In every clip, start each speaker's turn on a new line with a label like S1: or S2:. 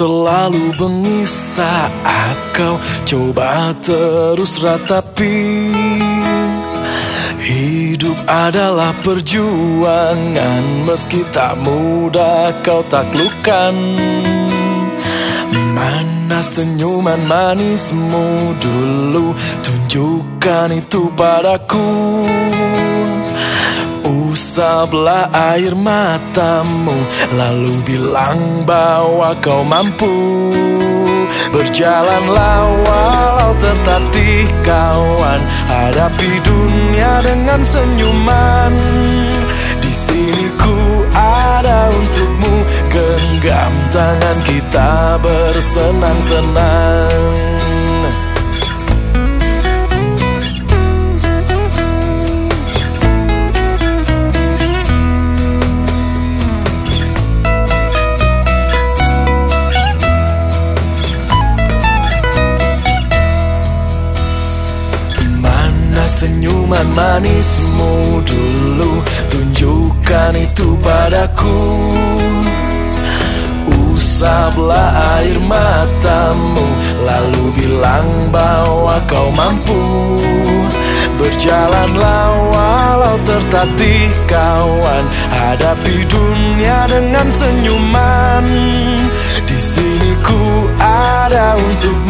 S1: terlalu bengis saat kau coba terus ratapi. Hidup adalah perjuangan Meski tak mudah kau taklukkan Mana senyuman manismu dulu Tunjukkan itu padaku Usaplah air matamu Lalu bilang bahwa kau mampu. Berjalanlah walau tertatih kawan. Hadapi dunia dengan senyuman. Di sini ku ada untukmu. Genggam tangan kita bersenang-senang senyuman manismu dulu Tunjukkan itu padaku. Usaplah air matamu Lalu bilang bahwa kau mampu. Berjalanlah walau tertatih kawan Hadapi dunia dengan senyuman. Di sini ku ada untukmu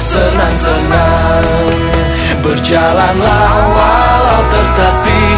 S1: bersenang-senang. Berjalanlah walau tertatih.